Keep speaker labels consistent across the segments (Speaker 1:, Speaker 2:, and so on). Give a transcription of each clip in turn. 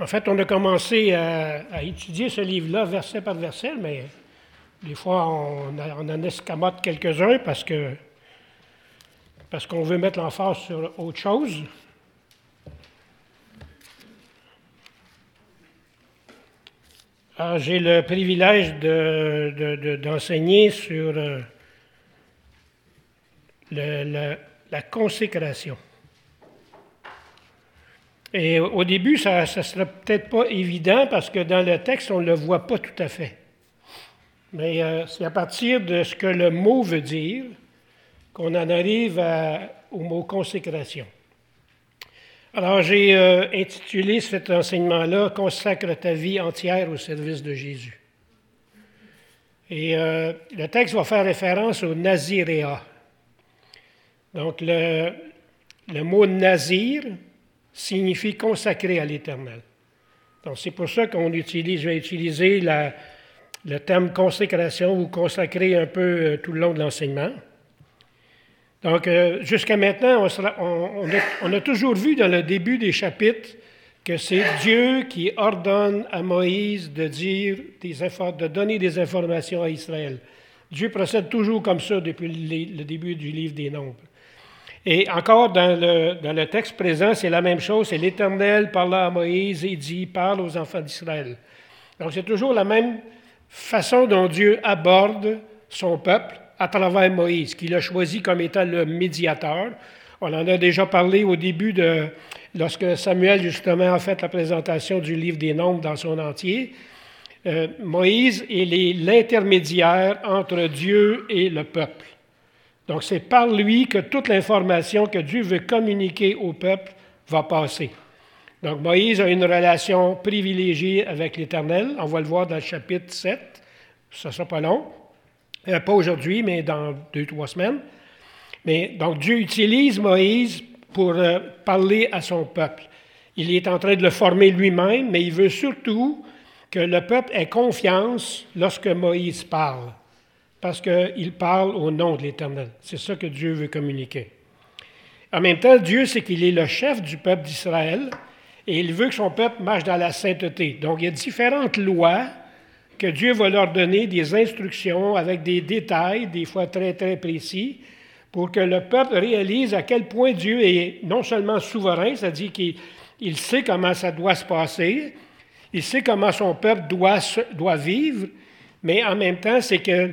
Speaker 1: En fait, on a commencé à, étudier ce livre-là verset par verset, mais des fois, on, en escamote quelques-uns parce que parce qu'on veut mettre l'emphase sur autre chose. j'ai le privilège d'enseigner sur euh, la consécration. Et au début, ça ne serait peut-être pas évident parce que dans le texte, on ne le voit pas tout à fait. Mais euh, c'est à partir de ce que le mot veut dire qu'on en arrive au mot consécration. Alors j'ai euh, intitulé cet enseignement-là Consacre ta vie entière au service de Jésus. Et euh, le texte va faire référence au naziréa. Donc le, le mot nazir, signifie consacré à l'Éternel. Donc c'est pour ça qu'on utilise, je vais utiliser le terme consécration ou consacré un peu euh, tout le long de l'enseignement. Donc euh, jusqu'à maintenant, on, a, toujours vu dans le début des chapitres que c'est Dieu qui ordonne à Moïse de, dire des, de donner des informations à Israël. Dieu procède toujours comme ça depuis le début du livre des Nombres. Et encore dans le, texte présent, c'est la même chose. C'est l'Éternel parlant à Moïse et dit, parle aux enfants d'Israël. Donc c'est toujours la même façon dont Dieu aborde son peuple à travers Moïse, qu'il a choisi comme étant le médiateur. On en a déjà parlé au début de lorsque Samuel justement a fait la présentation du livre des Nombres dans son entier. Euh, Moïse est l'intermédiaire entre Dieu et le peuple. Donc c'est par lui que toute l'information que Dieu veut communiquer au peuple va passer. Donc Moïse a une relation privilégiée avec l'Éternel. On va le voir dans le chapitre 7. Ça ne sera pas long. Euh, pas aujourd'hui, mais dans deux, trois semaines. Mais donc Dieu utilise Moïse pour euh, parler à son peuple. Il est en train de le former lui-même, mais il veut surtout que le peuple ait confiance lorsque Moïse parle parce qu'il parle au nom de l'Éternel. C'est ça que Dieu veut communiquer. En même temps, Dieu, c'est qu'il est le chef du peuple d'Israël et il veut que son peuple marche dans la sainteté. Donc, il y a différentes lois que Dieu va leur donner, des instructions avec des détails, des fois très, très précis, pour que le peuple réalise à quel point Dieu est non seulement souverain, c'est-à-dire qu'il sait comment ça doit se passer, il sait comment son peuple doit, doit vivre, mais en même temps, c'est que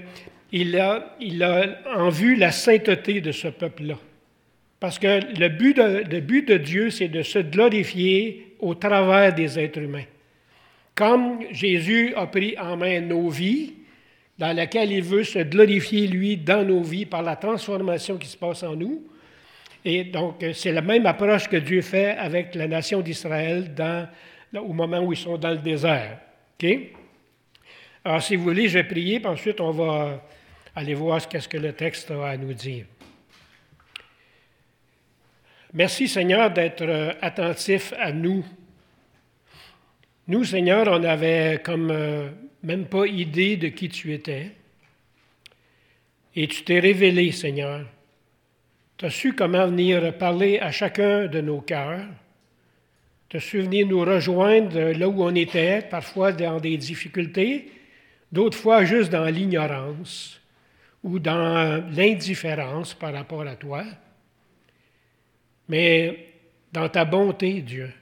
Speaker 1: il a, il en vue la sainteté de ce peuple-là. Parce que le but de, but de Dieu, c'est de se glorifier au travers des êtres humains. Comme Jésus a pris en main nos vies, dans laquelle il veut se glorifier, lui, dans nos vies, par la transformation qui se passe en nous. Et donc, c'est la même approche que Dieu fait avec la nation d'Israël au moment où ils sont dans le désert. Alors, si vous voulez, je vais prier, puis ensuite, on va Allez voir ce qu'est-ce que le texte a à nous dire. Merci Seigneur d'être euh, attentif à nous. Nous, Seigneur, on n'avait comme euh, même pas idée de qui tu étais. Et tu t'es révélé, Seigneur. Tu as su comment venir parler à chacun de nos cœurs. Tu as su venir nous rejoindre là où on était, parfois dans des difficultés, d'autres fois juste dans l'ignorance ou dans l'indifférence par rapport à toi, mais dans ta bonté, Dieu,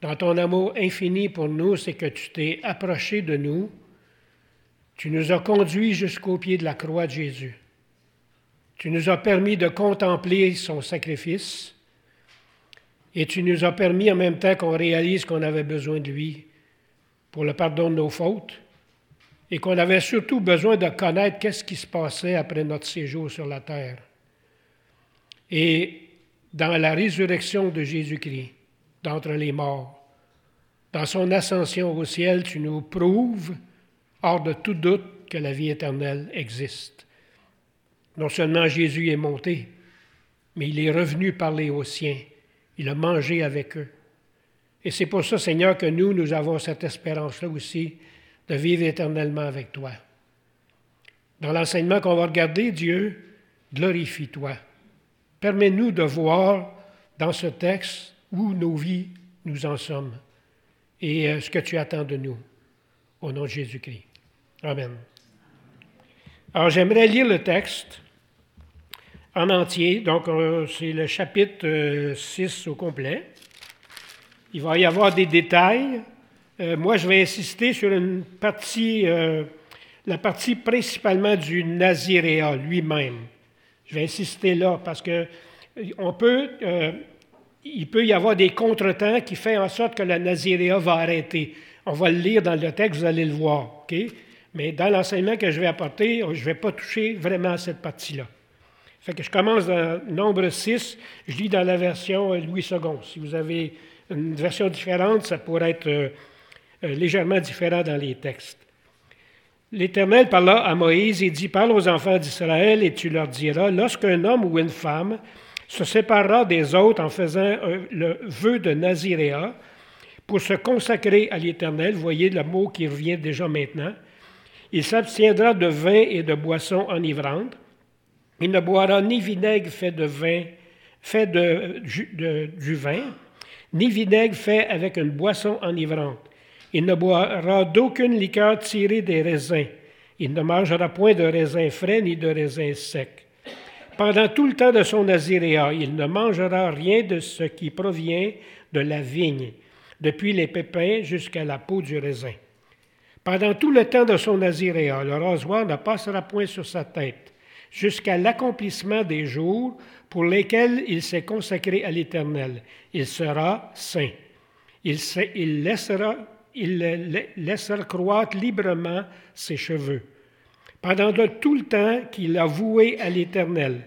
Speaker 1: dans ton amour infini pour nous, c'est que tu t'es approché de nous, tu nous as conduits jusqu'au pied de la croix de Jésus. Tu nous as permis de contempler son sacrifice et tu nous as permis en même temps qu'on réalise qu'on avait besoin de lui pour le pardon de nos fautes et qu'on avait surtout besoin de connaître qu'est-ce qui se passait après notre séjour sur la terre. Et dans la résurrection de Jésus-Christ d'entre les morts, dans son ascension au ciel, tu nous prouves, hors de tout doute, que la vie éternelle existe. Non seulement Jésus est monté, mais il est revenu parler aux siens. Il a mangé avec eux. Et c'est pour ça, Seigneur, que nous, nous avons cette espérance-là aussi de vivre éternellement avec toi. Dans l'enseignement qu'on va regarder, Dieu, glorifie-toi. Permets-nous de voir dans ce texte où nos vies nous en sommes. et euh, ce que tu attends de nous. Au nom de Jésus-Christ. Amen. Alors j'aimerais lire le texte en entier. Donc euh, c'est le chapitre 6 au complet. Il va y avoir des détails. Moi, je vais insister sur une partie, la partie principalement du Naziréa lui-même. Je vais insister là parce que on peut, euh, il peut y avoir des contretemps qui font en sorte que la Naziréa va arrêter. On va le lire dans le texte, vous allez le voir. Mais dans l'enseignement que je vais apporter, je ne vais pas toucher vraiment à cette partie-là. Fait que je commence dans nombre 6, je lis dans la version euh, Louis II. Si vous avez une version différente, ça pourrait être euh, légèrement différent dans les textes. L'Éternel parla à Moïse et dit, Parle aux enfants d'Israël et tu leur diras, lorsqu'un homme ou une femme se séparera des autres en faisant le vœu de Naziréa pour se consacrer à l'Éternel, voyez le mot qui revient déjà maintenant, il s'abstiendra de vin et de boissons enivrantes. Il ne boira ni vinaigre fait de vin, fait de, du vin, ni vinaigre fait avec une boisson enivrante. Il ne boira d'aucune liqueur tirée des raisins. Il ne mangera point de raisins frais ni de raisins secs. Pendant tout le temps de son naziréa, il ne mangera rien de ce qui provient de la vigne, depuis les pépins jusqu'à la peau du raisin. Pendant tout le temps de son naziréa, le rasoir ne passera point sur sa tête, jusqu'à l'accomplissement des jours pour lesquels il s'est consacré à l'Éternel. Il sera saint. Il, il laissera il laissera croître librement ses cheveux. Pendant tout le temps qu'il a voué à l'Éternel,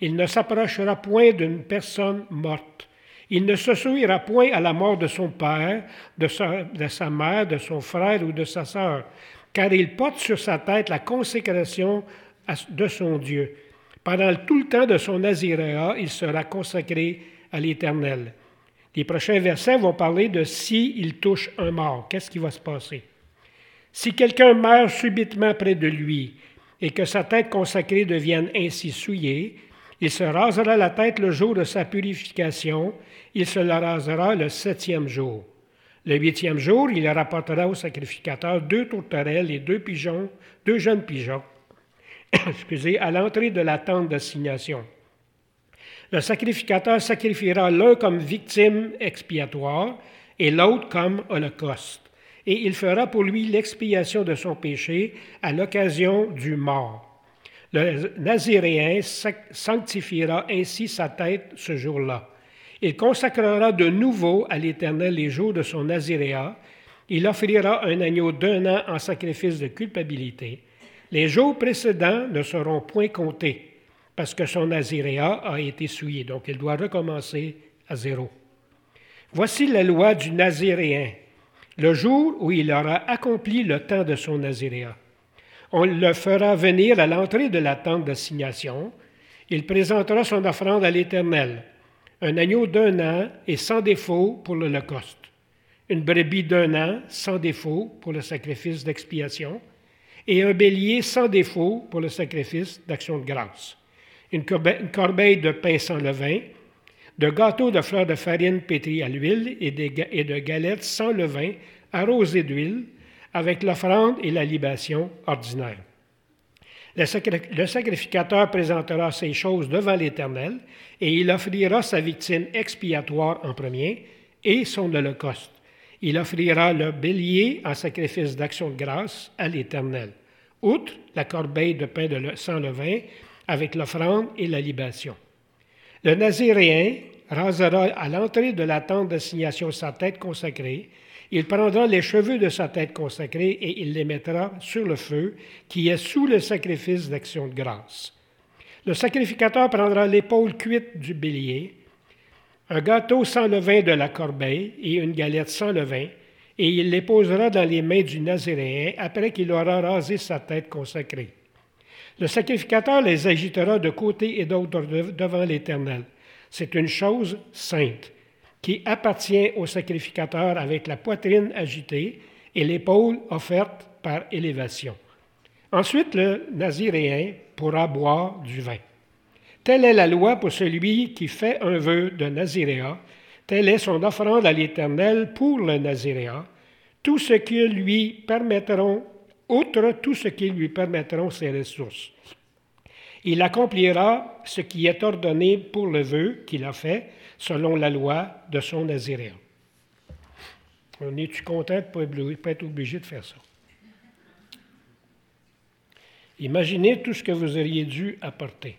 Speaker 1: il ne s'approchera point d'une personne morte. Il ne se souillera point à la mort de son père, de sa, mère, de son frère ou de sa sœur, car il porte sur sa tête la consécration de son Dieu. Pendant tout le temps de son naziréa, il sera consacré à l'Éternel. Les prochains versets vont parler de si il touche un mort. Qu'est-ce qui va se passer? Si quelqu'un meurt subitement près de lui et que sa tête consacrée devienne ainsi souillée, il se rasera la tête le jour de sa purification, il se la rasera le septième jour. Le huitième jour, il rapportera au sacrificateur deux tourterelles et deux pigeons, deux jeunes pigeons, excusez, à l'entrée de la tente d'assignation. Le sacrificateur sacrifiera l'un comme victime expiatoire et l'autre comme holocauste. Et il fera pour lui l'expiation de son péché à l'occasion du mort. Le Naziréen sanctifiera ainsi sa tête ce jour-là. Il consacrera de nouveau à l'Éternel les jours de son Naziréa. Il offrira un agneau d'un an en sacrifice de culpabilité. Les jours précédents ne seront point comptés parce que son naziréa a été souillé, donc il doit recommencer à zéro. Voici la loi du naziréen, le jour où il aura accompli le temps de son naziréa. On le fera venir à l'entrée de la tente d'assignation. Il présentera son offrande à l'Éternel, un agneau d'un an et sans défaut pour l'Holocauste, une brebis d'un an sans défaut pour le sacrifice d'expiation, et un bélier sans défaut pour le sacrifice d'action de grâce une corbeille de pain sans levain, de gâteaux de fleurs de farine pétries à l'huile et de galettes sans levain arrosées d'huile, avec l'offrande et la libation ordinaire. Le sacrificateur présentera ces choses devant l'Éternel et il offrira sa victime expiatoire en premier et son holocauste. Il offrira le bélier en sacrifice d'action de grâce à l'Éternel. Outre la corbeille de pain de sans levain, avec l'offrande et la libation. Le Naziréen rasera à l'entrée de la tente d'assignation sa tête consacrée. Il prendra les cheveux de sa tête consacrée et il les mettra sur le feu qui est sous le sacrifice d'action de grâce. Le sacrificateur prendra l'épaule cuite du bélier, un gâteau sans levain de la corbeille et une galette sans levain, et il les posera dans les mains du Naziréen après qu'il aura rasé sa tête consacrée. Le sacrificateur les agitera de côté et d'autre devant l'Éternel. C'est une chose sainte qui appartient au sacrificateur avec la poitrine agitée et l'épaule offerte par élévation. Ensuite, le Naziréen pourra boire du vin. Telle est la loi pour celui qui fait un vœu de Naziréa. Telle est son offrande à l'Éternel pour le Naziréa. tout ce qui lui permettront, outre tout ce qui lui permettront ses ressources. Il accomplira ce qui est ordonné pour le vœu qu'il a fait selon la loi de son naziréen. On est-tu content de ne pas être obligé de faire ça? Imaginez tout ce que vous auriez dû apporter.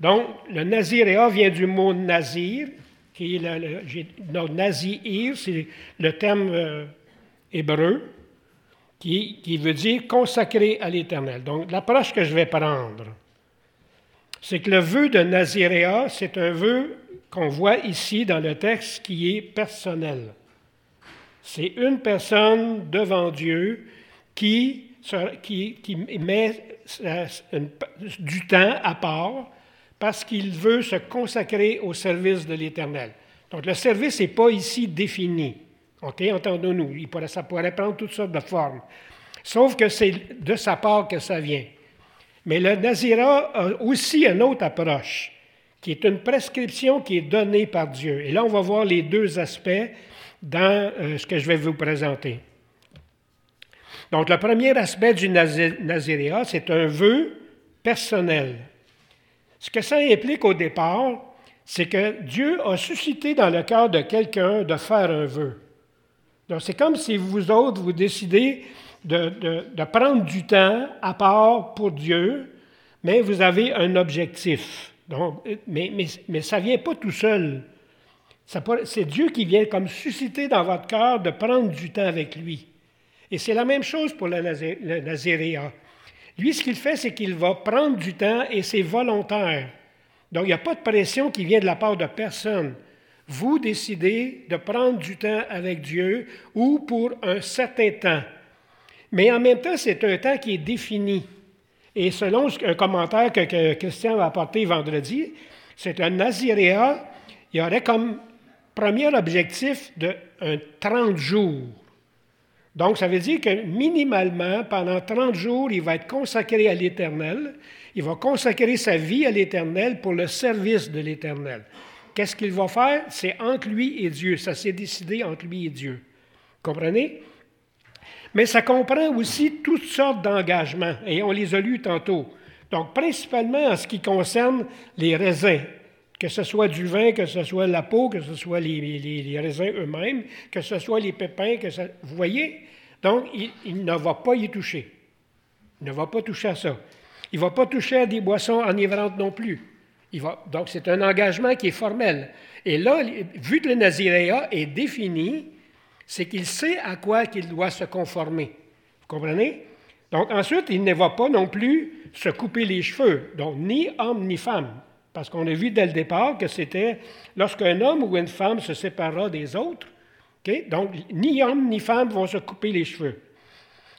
Speaker 1: Donc, le naziréa vient du mot nazir, qui est le, c'est le terme euh, hébreu, qui, veut dire consacré à l'Éternel. Donc, l'approche que je vais prendre, c'est que le vœu de naziréa, c'est un vœu qu'on voit ici dans le texte qui est personnel. C'est une personne devant Dieu qui met du temps à part parce qu'il veut se consacrer au service de l'Éternel. Donc le service n'est pas ici défini. OK, entendons-nous. Ça pourrait prendre toutes sortes de formes. Sauf que c'est de sa part que ça vient. Mais le Nazira a aussi une autre approche, qui est une prescription qui est donnée par Dieu. Et là, on va voir les deux aspects dans euh, ce que je vais vous présenter. Donc, le premier aspect du Naziréa, c'est un vœu personnel. Ce que ça implique au départ, c'est que Dieu a suscité dans le cœur de quelqu'un de faire un vœu. Donc, c'est comme si vous autres, vous décidez de, de, prendre du temps à part pour Dieu, mais vous avez un objectif. Donc, mais, mais, mais ça ne vient pas tout seul. C'est Dieu qui vient comme susciter dans votre cœur de prendre du temps avec lui. Et c'est la même chose pour le, Naziréa. Lui, ce qu'il fait, c'est qu'il va prendre du temps et c'est volontaire. Donc, il n'y a pas de pression qui vient de la part de personne. Vous décidez de prendre du temps avec Dieu ou pour un certain temps. Mais en même temps, c'est un temps qui est défini. Et selon un commentaire que, Christian a apporté vendredi, c'est un Naziréa, il aurait comme premier objectif de un 30 jours. Donc, ça veut dire que minimalement, pendant 30 jours, il va être consacré à l'Éternel. Il va consacrer sa vie à l'Éternel pour le service de l'Éternel. Qu'est-ce qu'il va faire? C'est entre lui et Dieu. Ça s'est décidé entre lui et Dieu. Comprenez? Mais ça comprend aussi toutes sortes d'engagements, et on les a lus tantôt. Donc, principalement en ce qui concerne les raisins, que ce soit du vin, que ce soit la peau, que ce soit les, raisins eux-mêmes, que ce soit les pépins, que vous voyez? Donc, il, ne va pas y toucher. Il ne va pas toucher à ça. Il ne va pas toucher à des boissons enivrantes non plus. Donc, c'est un engagement qui est formel. Et là, vu que le Naziréa est défini, c'est qu'il sait à quoi il doit se conformer. Vous comprenez? Donc, ensuite, il ne va pas non plus se couper les cheveux, donc ni homme ni femme. Parce qu'on a vu dès le départ que c'était lorsqu'un homme ou une femme se séparera des autres, donc ni homme ni femme vont se couper les cheveux.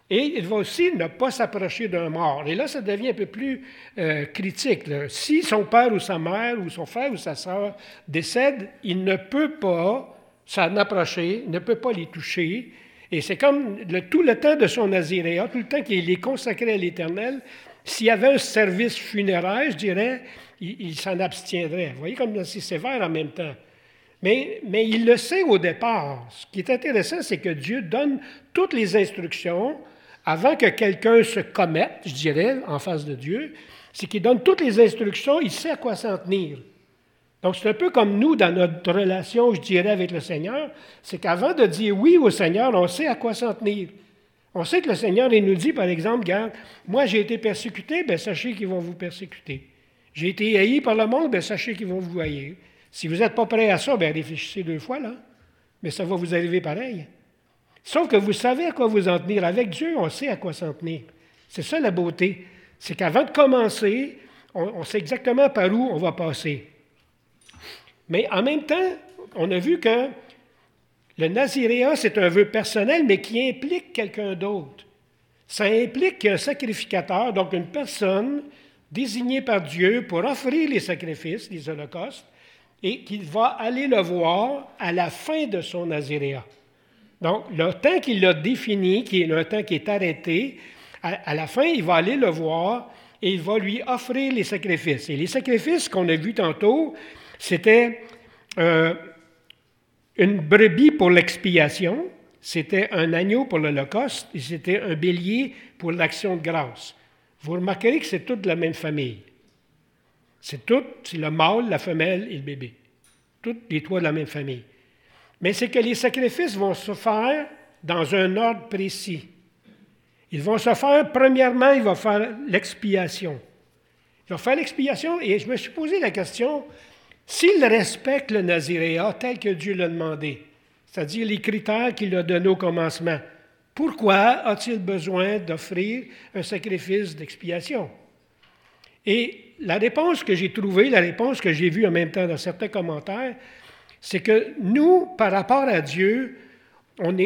Speaker 1: Et il va aussi ne pas s'approcher d'un mort. Et là, ça devient un peu plus euh, critique. Si son père ou sa mère ou son frère ou sa sœur décède, il ne peut pas s'en approcher, ne peut pas les toucher. Et c'est comme tout le temps de son naziréa, tout le temps qu'il est consacré à l'Éternel, s'il y avait un service funéraire, je dirais, il, s'en abstiendrait. Vous voyez comme c'est sévère en même temps. Mais, mais il le sait au départ. Ce qui est intéressant, c'est que Dieu donne toutes les instructions avant que quelqu'un se commette, je dirais, en face de Dieu. C'est qu'il donne toutes les instructions, il sait à quoi s'en tenir. Donc, c'est un peu comme nous dans notre relation, je dirais, avec le Seigneur. C'est qu'avant de dire oui au Seigneur, on sait à quoi s'en tenir. On sait que le Seigneur, il nous dit, par exemple, moi j'ai été persécuté, bien sachez qu'ils vont vous persécuter. J'ai été haï par le monde, bien, sachez qu'ils vont vous haïr. Si vous n'êtes pas prêt à ça, bien, réfléchissez deux fois, là. Mais ça va vous arriver pareil. Sauf que vous savez à quoi vous en tenir. Avec Dieu, on sait à quoi s'en tenir. C'est ça la beauté. C'est qu'avant de commencer, on, sait exactement par où on va passer. Mais en même temps, on a vu que le Naziréa, c'est un vœu personnel, mais qui implique quelqu'un d'autre. Ça implique un sacrificateur, donc une personne désigné par Dieu pour offrir les sacrifices, les holocaustes, et qu'il va aller le voir à la fin de son naziréa. Donc, le temps qu'il a défini, qui est le temps qui est arrêté, à, la fin, il va aller le voir et il va lui offrir les sacrifices. Et les sacrifices qu'on a vus tantôt, c'était euh, une brebis pour l'expiation, c'était un agneau pour l'Holocauste et c'était un bélier pour l'action de grâce. Vous remarquerez que c'est toute la même famille. C'est tout, c'est le mâle, la femelle et le bébé. Toutes les trois de la même famille. Mais c'est que les sacrifices vont se faire dans un ordre précis. Ils vont se faire, premièrement, il va faire l'expiation. Il va faire l'expiation et je me suis posé la question, s'il respecte le Naziréa tel que Dieu l'a demandé, c'est-à-dire les critères qu'il a donnés au commencement, pourquoi a-t-il besoin d'offrir un sacrifice d'expiation? Et la réponse que j'ai trouvée, la réponse que j'ai vue en même temps dans certains commentaires, c'est que nous, par rapport à Dieu, on, a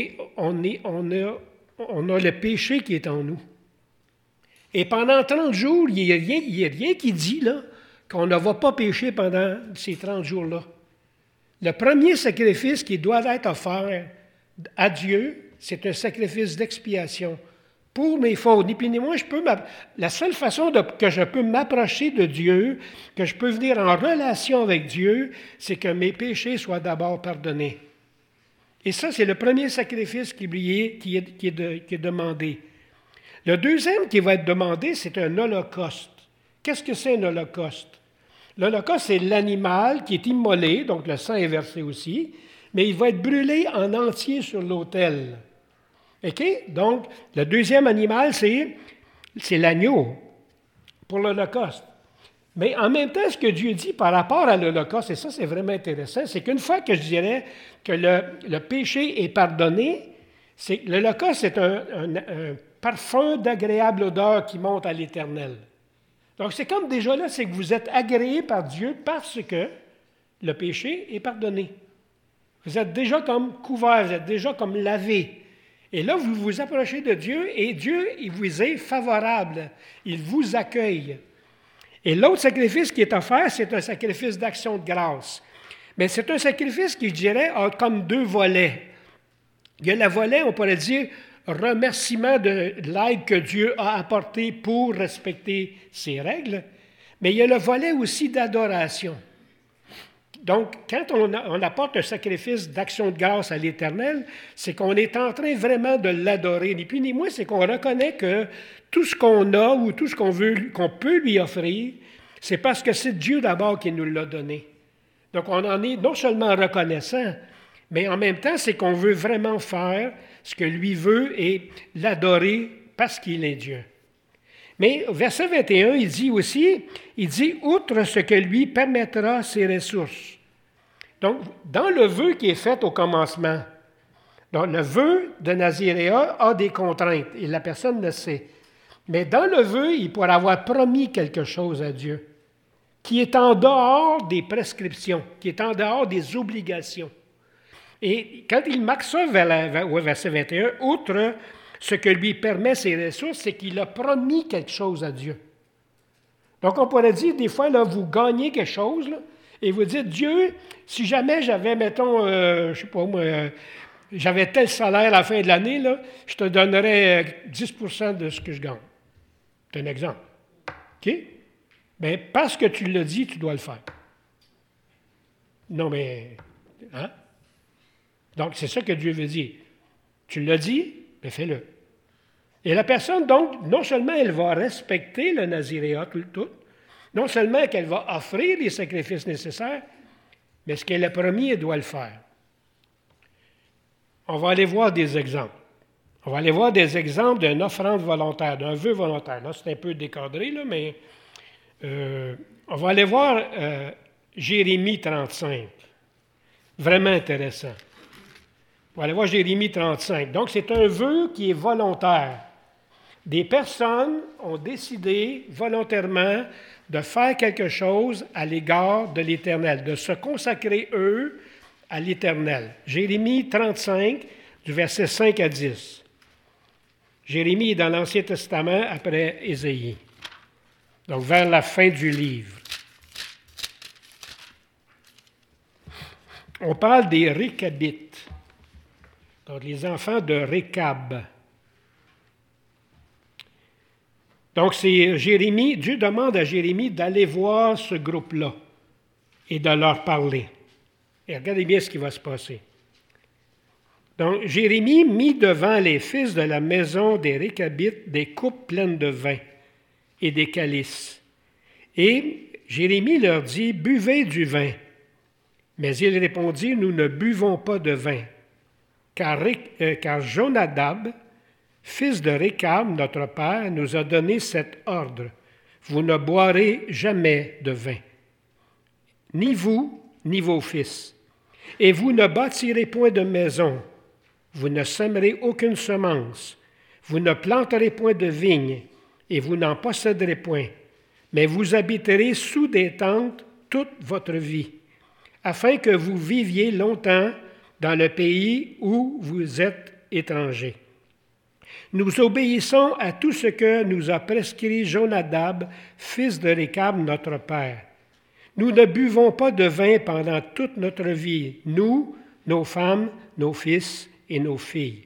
Speaker 1: le péché qui est en nous. Et pendant 30 jours, il n'y a, rien, a rien qui dit là, qu'on ne va pas pécher pendant ces 30 jours-là. Le premier sacrifice qui doit être offert à Dieu, c'est un sacrifice d'expiation pour mes fautes. Ni plus ni je peux la seule façon que je peux m'approcher de Dieu, que je peux venir en relation avec Dieu, c'est que mes péchés soient d'abord pardonnés. Et ça, c'est le premier sacrifice qui est demandé. Le deuxième qui va être demandé, c'est un holocauste. Qu'est-ce que c'est un holocauste? L'holocauste, c'est l'animal qui est immolé, donc le sang est versé aussi, mais il va être brûlé en entier sur l'autel. OK? Donc, le deuxième animal, c'est, c'est l'agneau pour l'Holocauste. Mais en même temps, ce que Dieu dit par rapport à l'Holocauste, et ça c'est vraiment intéressant, c'est qu'une fois que je dirais que le, péché est pardonné, c'est, l'Holocauste est un, un parfum d'agréable odeur qui monte à l'Éternel. Donc c'est comme déjà là, c'est que vous êtes agréé par Dieu parce que le péché est pardonné. Vous êtes déjà comme couvert, vous êtes déjà comme lavé. Et là, vous vous approchez de Dieu et Dieu, il vous est favorable. Il vous accueille. Et l'autre sacrifice qui est offert, c'est un sacrifice d'action de grâce. Mais c'est un sacrifice qui, je dirais, a comme deux volets. Il y a le volet, on pourrait dire, remerciement de l'aide que Dieu a apportée pour respecter ses règles, mais il y a le volet aussi d'adoration. Donc, quand on, apporte un sacrifice d'action de grâce à l'Éternel, c'est qu'on est en train vraiment de l'adorer. Ni plus ni moins, c'est qu'on reconnaît que tout ce qu'on a ou tout ce qu'on veut, qu'on peut lui offrir, c'est parce que c'est Dieu d'abord qui nous l'a donné. Donc, on en est non seulement reconnaissant, mais en même temps, c'est qu'on veut vraiment faire ce que lui veut et l'adorer parce qu'il est Dieu. Mais verset 21, il dit aussi, il dit, outre ce que lui permettra ses ressources. Donc, dans le vœu qui est fait au commencement, le vœu de Naziréa a des contraintes et la personne le sait. Mais dans le vœu, il pourrait avoir promis quelque chose à Dieu qui est en dehors des prescriptions, qui est en dehors des obligations. Et quand il marque ça vers au verset 21, outre ce que lui permet ses ressources, c'est qu'il a promis quelque chose à Dieu. Donc, on pourrait dire, des fois, vous gagnez quelque chose, et vous dites, Dieu, si jamais j'avais, mettons, euh, je ne sais pas moi, euh, j'avais tel salaire à la fin de l'année, je te donnerais 10% de ce que je gagne. C'est un exemple. OK? Bien, parce que tu l'as dit, tu dois le faire. Non, mais. Hein? Donc, c'est ça que Dieu veut dire. Tu l'as dit, mais fais-le. Et la personne, donc, non seulement elle va respecter le naziréat tout, tout non seulement qu'elle va offrir les sacrifices nécessaires, mais ce qu'elle a promis, elle doit le faire. On va aller voir des exemples. On va aller voir des exemples d'une offrande volontaire, d'un vœu volontaire. Là, c'est un peu décadré, là, mais euh, on va aller voir euh, Jérémie 35. Vraiment intéressant. Va aller voir Jérémie 35. Donc, c'est un vœu qui est volontaire. Des personnes ont décidé volontairement de faire quelque chose à l'égard de l'Éternel, de se consacrer, eux, à l'Éternel. Jérémie 35, du verset 5 à 10. Jérémie est dans l'Ancien Testament après Ésaïe, donc vers la fin du livre. On parle des Récabites, les enfants de Récab. Donc, c'est Jérémie, Dieu demande à Jérémie d'aller voir ce groupe-là et de leur parler. Et regardez bien ce qui va se passer. Donc, Jérémie mit devant les fils de la maison des Récabites des coupes pleines de vin et des calices. Et Jérémie leur dit, Buvez du vin. Mais ils répondirent, Nous ne buvons pas de vin, car, euh, car Jonadab, fils de Récab, notre père, nous a donné cet ordre. Vous ne boirez jamais de vin, ni vous, ni vos fils. Et vous ne bâtirez point de maison, vous ne sèmerez aucune semence, vous ne planterez point de vigne, et vous n'en posséderez point, mais vous habiterez sous des tentes toute votre vie, afin que vous viviez longtemps dans le pays où vous êtes étrangers. Nous obéissons à tout ce que nous a prescrit Jonadab, fils de Récab, notre père. Nous ne buvons pas de vin pendant toute notre vie, nous, nos femmes, nos fils et nos filles.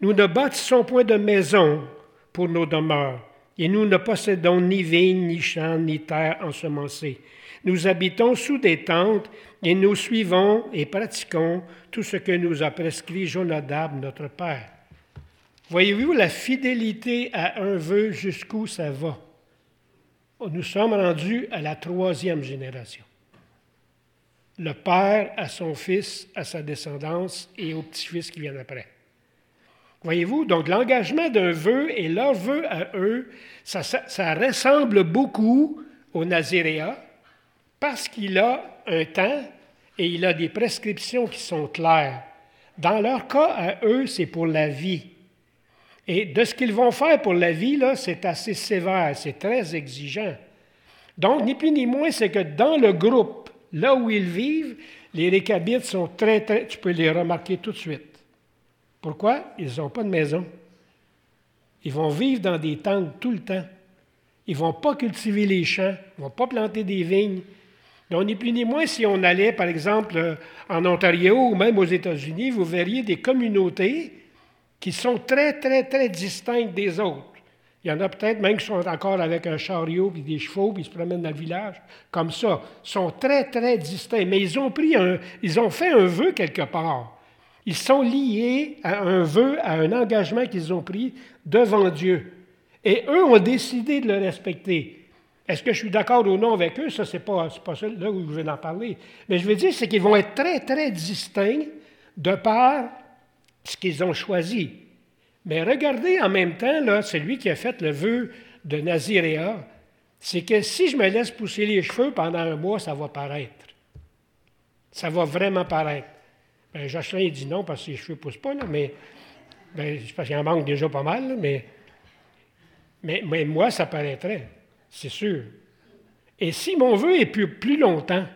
Speaker 1: Nous ne bâtissons point de maison pour nos demeures, et nous ne possédons ni vignes, ni champs, ni terre ensemencée. Nous habitons sous des tentes, et nous suivons et pratiquons tout ce que nous a prescrit Jonadab, notre Père. Voyez-vous la fidélité à un vœu jusqu'où ça va? Nous sommes rendus à la troisième génération. Le père à son fils, à sa descendance et au petit-fils qui vient après. Voyez-vous, donc l'engagement d'un vœu et leur vœu à eux, ça, ça ressemble beaucoup au Naziréa parce qu'il a un temps et il a des prescriptions qui sont claires. Dans leur cas, à eux, c'est pour la vie. Et de ce qu'ils vont faire pour la vie, là, c'est assez sévère, c'est très exigeant. Donc, ni plus ni moins, c'est que dans le groupe, là où ils vivent, les récabites sont très, très, tu peux les remarquer tout de suite. Pourquoi? Ils n'ont pas de maison. Ils vont vivre dans des tentes tout le temps. Ils ne vont pas cultiver les champs, ils ne vont pas planter des vignes. Donc, ni plus ni moins, si on allait, par exemple, euh, en Ontario ou même aux États-Unis, vous verriez des communautés qui sont très, très, très distinctes des autres. Il y en a peut-être même qui sont encore avec un chariot et des chevaux, puis ils se promènent dans le village, comme ça. Ils sont très, très distincts. Mais ils ont pris un, ils ont fait un vœu quelque part. Ils sont liés à un vœu, à un engagement qu'ils ont pris devant Dieu. Et eux ont décidé de le respecter. Est-ce que je suis d'accord ou non avec eux? Ça, ce n'est pas, pas ça là où je vais en parler. Mais je veux dire, c'est qu'ils vont être très, très distincts de par ce qu'ils ont choisi. Mais regardez en même temps, là, celui qui a fait le vœu de Naziréa, c'est que si je me laisse pousser les cheveux pendant un mois, ça va paraître. Ça va vraiment paraître. Jocelyn, il dit non parce que ses cheveux ne poussent pas, là, mais ben, parce qu'il en manque déjà pas mal, mais, mais, moi, ça paraîtrait, c'est sûr. Et si mon vœu est plus, longtemps,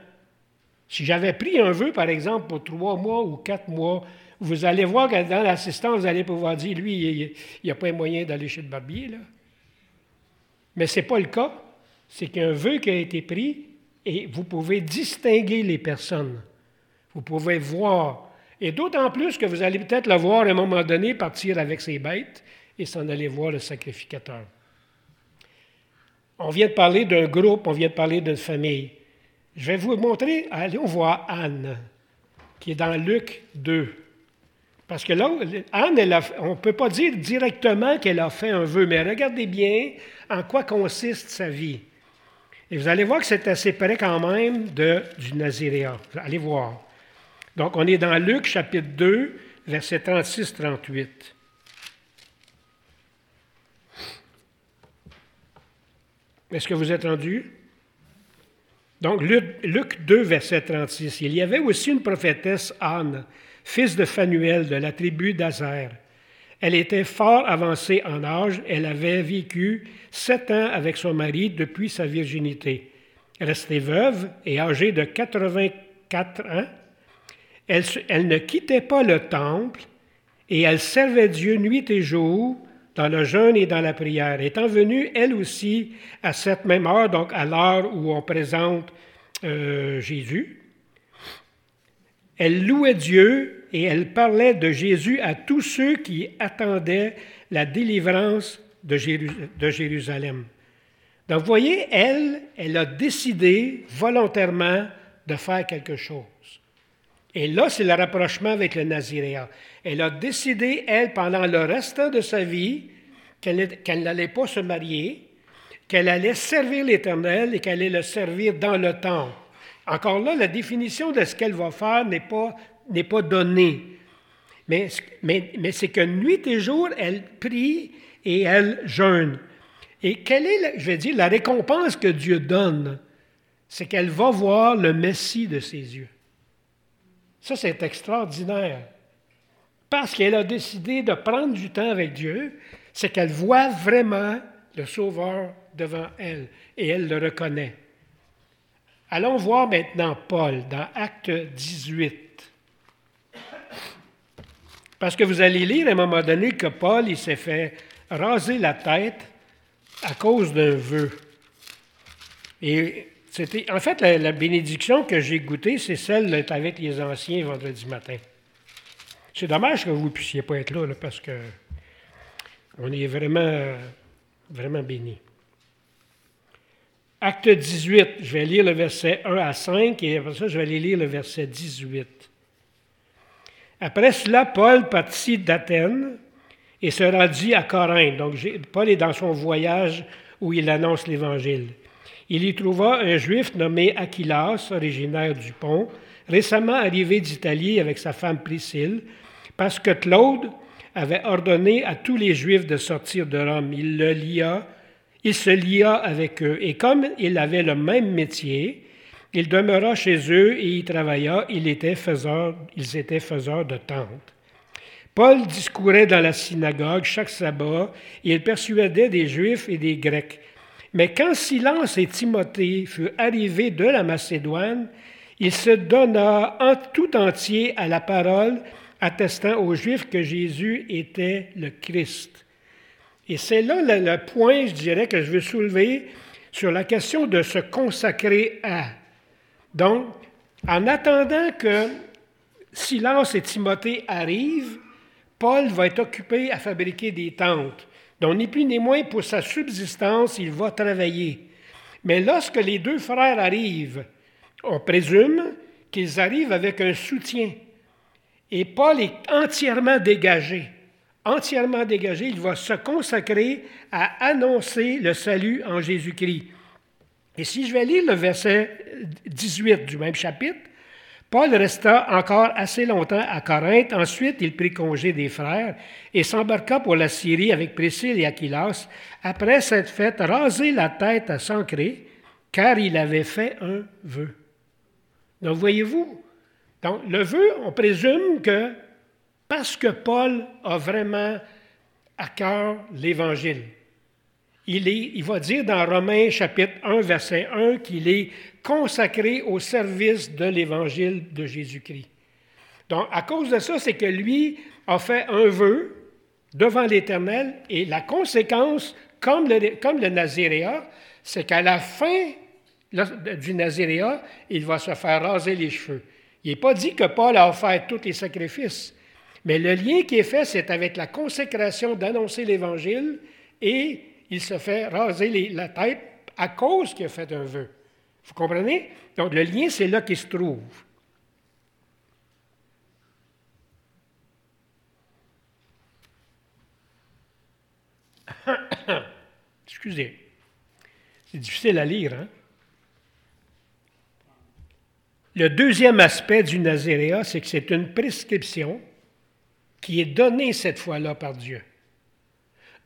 Speaker 1: si j'avais pris un vœu, par exemple, pour trois mois ou quatre mois, vous allez voir que dans l'assistance, vous allez pouvoir dire, lui, il n'y a pas moyen d'aller chez le barbier, là. Mais ce n'est pas le cas. C'est qu'un vœu qui a été pris et vous pouvez distinguer les personnes. Vous pouvez voir. Et d'autant plus que vous allez peut-être le voir à un moment donné partir avec ses bêtes et s'en aller voir le sacrificateur. On vient de parler d'un groupe, on vient de parler d'une famille. Je vais vous montrer, allez, on voit Anne, qui est dans Luc 2. Parce que là, Anne, on ne peut pas dire directement qu'elle a fait un vœu, mais regardez bien en quoi consiste sa vie. Et vous allez voir que c'est assez près quand même de, du Naziréa. Allez voir. Donc, on est dans Luc chapitre 2, versets 36-38. Est-ce que vous êtes rendu? Donc, Luc 2, verset 36. Il y avait aussi une prophétesse, Anne, fils de Phanuel de la tribu d'Azer. Elle était fort avancée en âge, elle avait vécu sept ans avec son mari depuis sa virginité. Restée veuve et âgée de 84 ans, elle, elle ne quittait pas le temple et elle servait Dieu nuit et jour dans le jeûne et dans la prière. Étant venue, elle aussi, à cette même heure, donc à l'heure où on présente euh, Jésus, elle louait Dieu et elle parlait de Jésus à tous ceux qui attendaient la délivrance de, Jérusalem. Donc, vous voyez, elle, elle a décidé volontairement de faire quelque chose. Et là, c'est le rapprochement avec le Naziréa. Elle a décidé, elle, pendant le restant de sa vie, qu'elle n'allait pas se marier, qu'elle allait servir l'Éternel et qu'elle allait le servir dans le temps. Encore là, la définition de ce qu'elle va faire n'est pas, n'est pas donnée. Mais, mais, mais c'est que nuit et jour, elle prie et elle jeûne. Et quelle est, je vais dire, la récompense que Dieu donne? C'est qu'elle va voir le Messie de ses yeux. Ça, c'est extraordinaire. Parce qu'elle a décidé de prendre du temps avec Dieu, c'est qu'elle voit vraiment le Sauveur devant elle et elle le reconnaît. Allons voir maintenant Paul dans Acte 18. Parce que vous allez lire à un moment donné que Paul, il s'est fait raser la tête à cause d'un vœu. Et c'était, en fait, la, bénédiction que j'ai goûtée, c'est celle d'être avec les anciens vendredi matin. C'est dommage que vous ne puissiez pas être là, parce que on est vraiment, vraiment bénis. Acte 18, je vais lire le verset 1 à 5 et après ça, je vais aller lire le verset 18. Après cela, Paul partit d'Athènes et se rendit à Corinthe. Donc, Paul est dans son voyage où il annonce l'Évangile. Il y trouva un juif nommé Aquilas, originaire du Pont, récemment arrivé d'Italie avec sa femme Priscille, parce que Claude avait ordonné à tous les Juifs de sortir de Rome. Il le lia, il se lia avec eux, et comme il avait le même métier, il demeura chez eux et y travailla. Il était faiseur, ils étaient faiseurs de tentes. Paul discourait dans la synagogue chaque sabbat et il persuadait des Juifs et des Grecs. Mais quand Silence et Timothée furent arrivés de la Macédoine, il se donna en tout entier à la parole, attestant aux Juifs que Jésus était le Christ. Et c'est là le, le, point, je dirais, que je veux soulever sur la question de se consacrer à. Donc, en attendant que Silence et Timothée arrivent, Paul va être occupé à fabriquer des tentes. Donc, ni plus ni moins, pour sa subsistance, il va travailler. Mais lorsque les deux frères arrivent, on présume qu'ils arrivent avec un soutien. Et Paul est entièrement dégagé. Entièrement dégagé, il va se consacrer à annoncer le salut en Jésus-Christ. Et si je vais lire le verset 18 du même chapitre, Paul resta encore assez longtemps à Corinthe. Ensuite, il prit congé des frères et s'embarqua pour la Syrie avec Priscille et Aquilas, après s'être fait raser la tête à Sancré, car il avait fait un vœu. Donc, voyez-vous, donc, le vœu, on présume que parce que Paul a vraiment à cœur l'Évangile, il, va dire dans Romains chapitre 1, verset 1 qu'il est consacré au service de l'Évangile de Jésus-Christ. Donc, à cause de ça, c'est que lui a fait un vœu devant l'Éternel et la conséquence, comme le, comme le Naziréa, c'est qu'à la fin du Naziréa, il va se faire raser les cheveux. Il n'est pas dit que Paul a offert tous les sacrifices, mais le lien qui est fait, c'est avec la consécration d'annoncer l'Évangile et il se fait raser la tête à cause qu'il a fait un vœu. Vous comprenez? Donc le lien, c'est là qu'il se trouve. Excusez. C'est difficile à lire, hein? Le deuxième aspect du Naziréa, c'est que c'est une prescription qui est donnée cette fois-là par Dieu.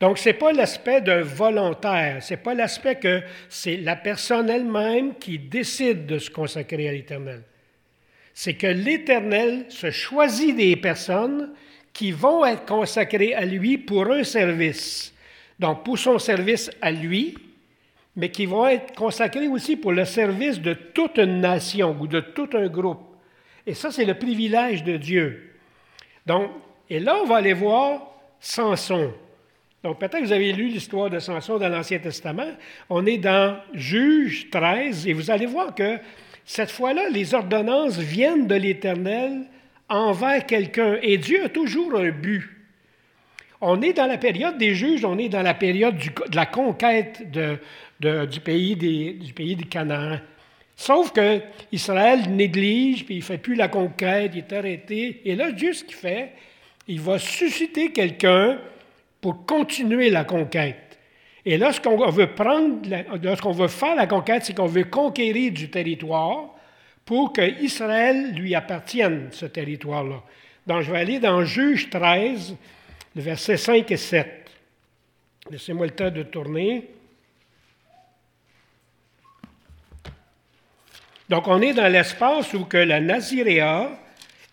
Speaker 1: Donc, ce n'est pas l'aspect d'un volontaire, ce n'est pas l'aspect que c'est la personne elle-même qui décide de se consacrer à l'Éternel. C'est que l'Éternel se choisit des personnes qui vont être consacrées à lui pour un service. Donc, pour son service à lui, mais qui vont être consacrées aussi pour le service de toute une nation ou de tout un groupe. Et ça, c'est le privilège de Dieu. Donc, et là, on va aller voir Samson. Donc, peut-être que vous avez lu l'histoire de Samson dans l'Ancien Testament. On est dans Juge 13 et vous allez voir que cette fois-là, les ordonnances viennent de l'Éternel envers quelqu'un et Dieu a toujours un but. On est dans la période des juges, on est dans la période de la conquête du, pays des, du pays Canaan. Sauf que Israël néglige, puis il ne fait plus la conquête, il est arrêté. Et là, Dieu, ce qu'il fait, il va susciter quelqu'un pour continuer la conquête. Et lorsqu'on veut prendre, lorsqu'on veut faire la conquête, c'est qu'on veut conquérir du territoire pour que Israël lui appartienne, ce territoire-là. Donc, je vais aller dans Juge 13, le verset 5 et 7. Laissez-moi le temps de tourner. Donc, on est dans l'espace où que la Naziréa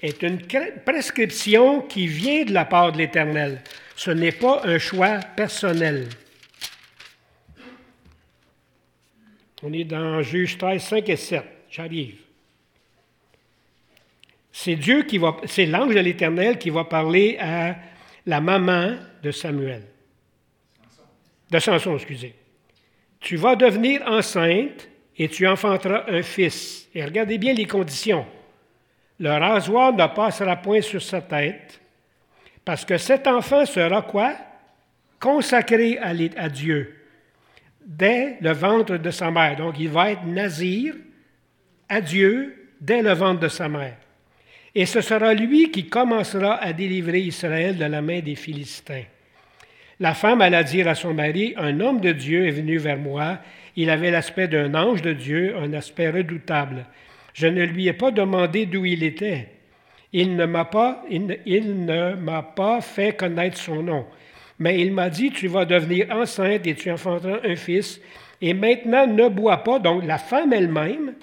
Speaker 1: est une prescription qui vient de la part de l'Éternel. Ce n'est pas un choix personnel. On est dans Juge 13, 5 et 7. J'arrive. C'est Dieu qui va, c'est l'ange de l'Éternel qui va parler à la maman de Samuel. De Samson, excusez. Tu vas devenir enceinte et tu enfanteras un fils. Et regardez bien les conditions. Le rasoir ne passera point sur sa tête, parce que cet enfant sera quoi? Consacré à, Dieu dès le ventre de sa mère. Donc, il va être nazir à Dieu dès le ventre de sa mère. Et ce sera lui qui commencera à délivrer Israël de la main des Philistins. La femme alla dire à son mari, Un homme de Dieu est venu vers moi, il avait l'aspect d'un ange de Dieu, un aspect redoutable. Je ne lui ai pas demandé d'où il était. Il ne m'a pas, il, ne m'a pas fait connaître son nom. Mais il m'a dit, tu vas devenir enceinte et tu enfanteras un fils. Et maintenant, ne bois pas, donc la femme elle-même,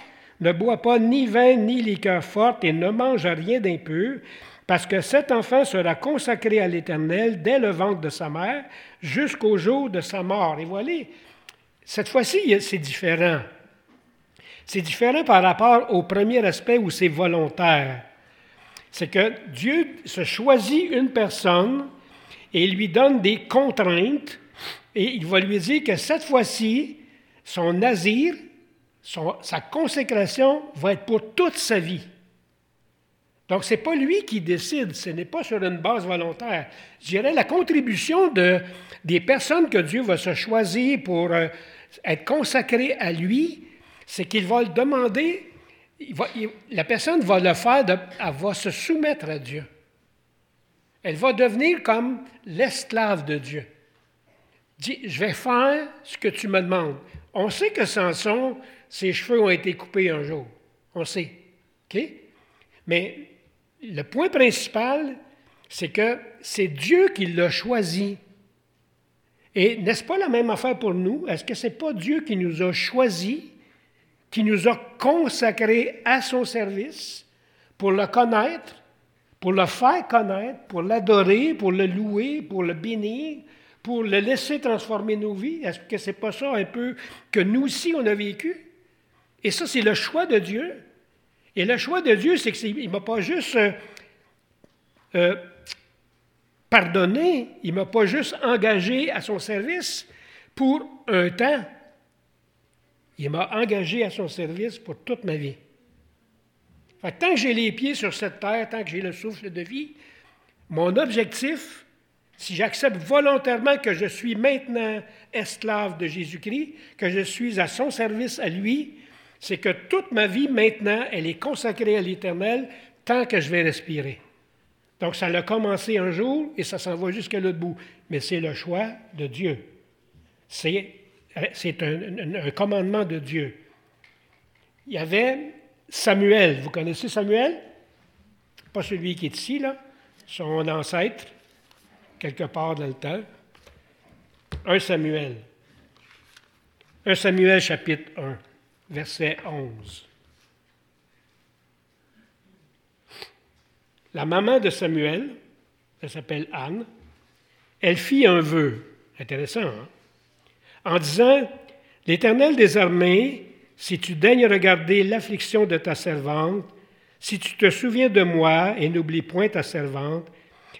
Speaker 1: ne boit pas ni vin ni liqueur forte et ne mange rien d'impur, parce que cet enfant sera consacré à l'Éternel dès le ventre de sa mère jusqu'au jour de sa mort. Et voilà, cette fois-ci, c'est différent. C'est différent par rapport au premier aspect où c'est volontaire. C'est que Dieu se choisit une personne et lui donne des contraintes et il va lui dire que cette fois-ci, son nazir, sa consécration va être pour toute sa vie. Donc, ce n'est pas lui qui décide, ce n'est pas sur une base volontaire. Je dirais la contribution de, des personnes que Dieu va se choisir pour euh, être consacré à lui, c'est qu'il va le demander, la personne va le faire, elle va se soumettre à Dieu. Elle va devenir comme l'esclave de Dieu. Dis, je vais faire ce que tu me demandes. On sait que Samson, ses cheveux ont été coupés un jour. On sait. OK? Mais le point principal, c'est que c'est Dieu qui l'a choisi. Et n'est-ce pas la même affaire pour nous? Est-ce que ce n'est pas Dieu qui nous a choisis, qui nous a consacrés à son service pour le connaître, pour le faire connaître, pour l'adorer, pour le louer, pour le bénir, pour le laisser transformer nos vies? Est-ce que ce n'est pas ça un peu que nous aussi on a vécu? Et ça, c'est le choix de Dieu. Et le choix de Dieu, c'est qu'il ne m'a pas juste euh, euh, pardonné, il ne m'a pas juste engagé à son service pour un temps, il m'a engagé à son service pour toute ma vie. tant que j'ai les pieds sur cette terre, tant que j'ai le souffle de vie, mon objectif, si j'accepte volontairement que je suis maintenant esclave de Jésus-Christ, que je suis à son service à lui, c'est que toute ma vie maintenant, elle est consacrée à l'Éternel tant que je vais respirer. Donc, ça a commencé un jour et ça s'en va jusqu'à l'autre bout. Mais c'est le choix de Dieu. C'est, un, un, commandement de Dieu. Il y avait Samuel. Vous connaissez Samuel? Pas celui qui est ici, là. Son ancêtre, quelque part dans le temps. Un Samuel. Un Samuel chapitre 1, verset 11. La maman de Samuel, elle s'appelle Anne, elle fit un vœu, intéressant, hein? En disant, L'Éternel des armées, si tu daignes regarder l'affliction de ta servante, si tu te souviens de moi et n'oublie point ta servante,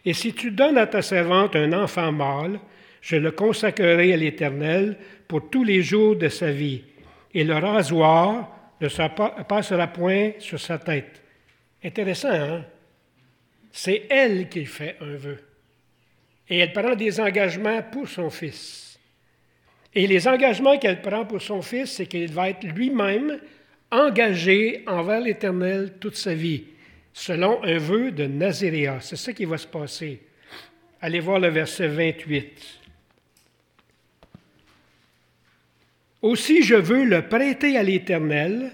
Speaker 1: et si tu donnes à ta servante un enfant mâle, je le consacrerai à l'Éternel pour tous les jours de sa vie, et le rasoir ne passera point sur sa tête. Intéressant, hein? C'est elle qui fait un vœu. Et elle prend des engagements pour son fils. Et les engagements qu'elle prend pour son fils, c'est qu'il va être lui-même engagé envers l'Éternel toute sa vie, selon un vœu de Naziréa. C'est ça qui va se passer. Allez voir le verset 28. Aussi je veux le prêter à l'Éternel,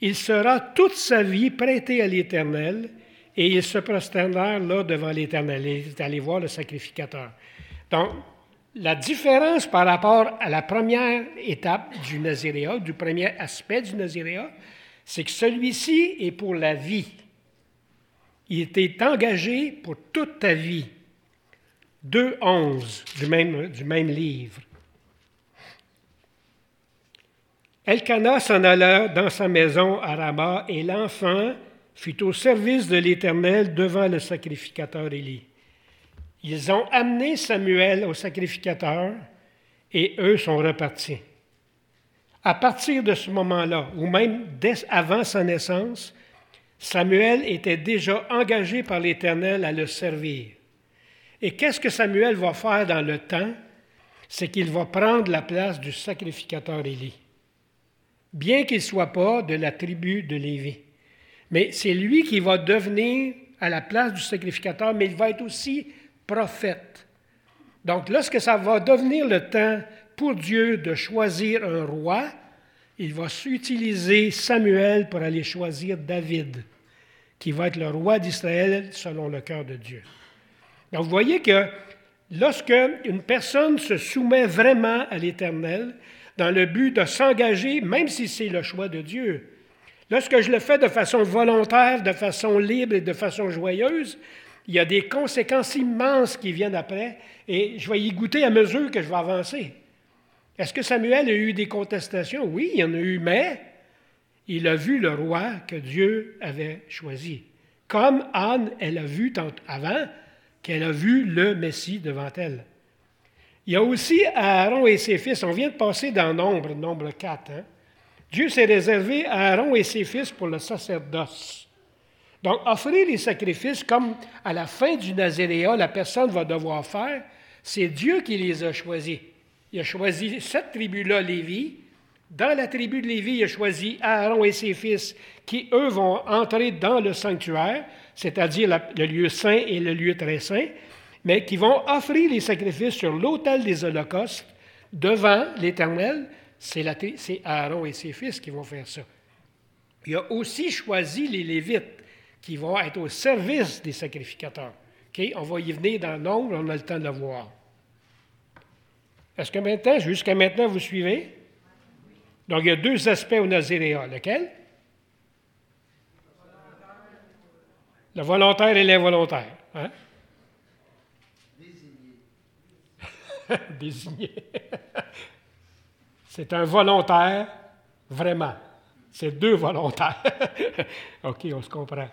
Speaker 1: il sera toute sa vie prêté à l'Éternel, et il se prosternera là devant l'Éternel. Allé voir le sacrificateur. Donc, la différence par rapport à la première étape du Naziréa, du premier aspect du Naziréa, c'est que celui-ci est pour la vie. Il était engagé pour toute ta vie. 2.11 du même, du même livre. Elkanah s'en alla dans sa maison à Rama et l'enfant fut au service de l'Éternel devant le sacrificateur Élie. Ils ont amené Samuel au sacrificateur et eux sont repartis. À partir de ce moment-là, ou même avant sa naissance, Samuel était déjà engagé par l'Éternel à le servir. Et qu'est-ce que Samuel va faire dans le temps? C'est qu'il va prendre la place du sacrificateur Élie bien qu'il ne soit pas de la tribu de Lévi. Mais c'est lui qui va devenir à la place du sacrificateur, mais il va être aussi Donc lorsque ça va devenir le temps pour Dieu de choisir un roi, il va s'utiliser Samuel pour aller choisir David, qui va être le roi d'Israël selon le cœur de Dieu. Donc vous voyez que lorsque une personne se soumet vraiment à l'Éternel, dans le but de s'engager, même si c'est le choix de Dieu. Lorsque je le fais de façon volontaire, de façon libre et de façon joyeuse, il y a des conséquences immenses qui viennent après et je vais y goûter à mesure que je vais avancer. Est-ce que Samuel a eu des contestations? Oui, il y en a eu, mais il a vu le roi que Dieu avait choisi. Comme Anne, elle a vu tant avant qu'elle a vu le Messie devant elle. Il y a aussi Aaron et ses fils. On vient de passer dans Nombre, Nombre 4. Hein. Dieu s'est réservé à Aaron et ses fils pour le sacerdoce. Donc, offrir les sacrifices comme à la fin du Nazaréa, la personne va devoir faire, c'est Dieu qui les a choisis. Il a choisi cette tribu-là, Lévi. Dans la tribu de Lévi, il a choisi Aaron et ses fils qui, eux, vont entrer dans le sanctuaire, c'est-à-dire le lieu saint et le lieu très saint mais qui vont offrir les sacrifices sur l'autel des holocaustes devant l'Éternel. C'est Aaron et ses fils qui vont faire ça. Il a aussi choisi les Lévites qui vont être au service des sacrificateurs. On va y venir dans nombre, on a le temps de le voir. Est-ce que maintenant, jusqu'à maintenant, vous suivez? Donc, il y a deux aspects au Naziréa. Lequel? Le volontaire et l'involontaire. Hein? désigné. C'est un volontaire, vraiment. C'est deux volontaires. OK, on se comprend.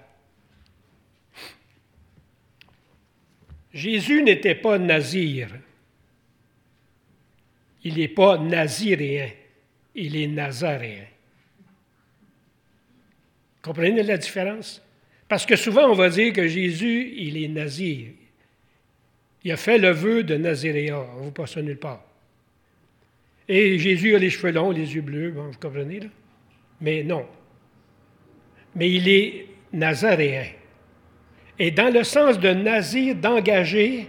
Speaker 1: Jésus n'était pas nazir. Il n'est pas naziréen. Il est nazaréen. Comprenez la différence? Parce que souvent, on va dire que Jésus, il est nazir. Il a fait le vœu de Naziréa. On ne voit pas ça nulle part. Et Jésus a les cheveux longs, les yeux bleus, vous comprenez, là? Mais non. Mais il est nazaréen. Et dans le sens de nazir, d'engager,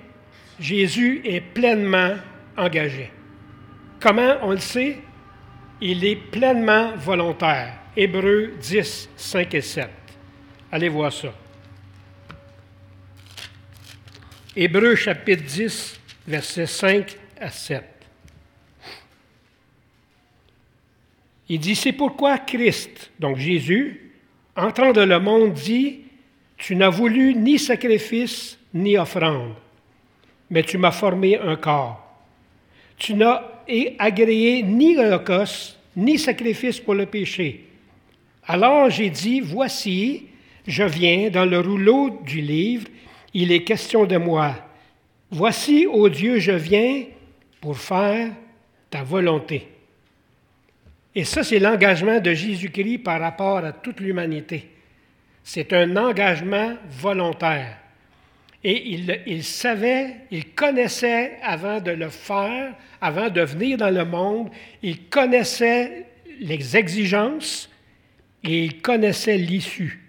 Speaker 1: Jésus est pleinement engagé. Comment on le sait? Il est pleinement volontaire. Hébreux 10, 5 et 7. Allez voir ça. Hébreu chapitre 10, versets 5 à 7. Il dit, c'est pourquoi Christ, donc Jésus, entrant dans le monde, dit, tu n'as voulu ni sacrifice ni offrande, mais tu m'as formé un corps. Tu n'as agréé ni holocauste, ni sacrifice pour le péché. Alors j'ai dit, voici, je viens dans le rouleau du livre, il est question de moi. Voici, ô Dieu, je viens pour faire ta volonté. Et ça, c'est l'engagement de Jésus-Christ par rapport à toute l'humanité. C'est un engagement volontaire. Et il, savait, il connaissait avant de le faire, avant de venir dans le monde, il connaissait les exigences, et il connaissait l'issue.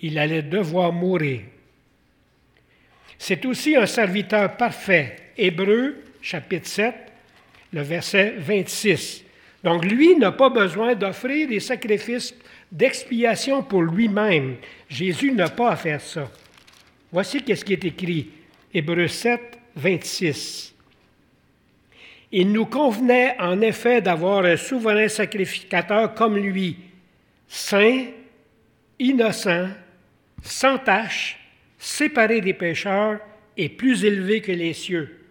Speaker 1: Il allait devoir mourir. C'est aussi un serviteur parfait. Hébreu, chapitre 7, le verset 26. Donc lui n'a pas besoin d'offrir des sacrifices d'expiation pour lui-même. Jésus n'a pas à faire ça. Voici ce qui est écrit. Hébreu 7, 26. Il nous convenait en effet d'avoir un souverain sacrificateur comme lui, saint, innocent, sans tache, séparé des pécheurs et plus élevé que les cieux.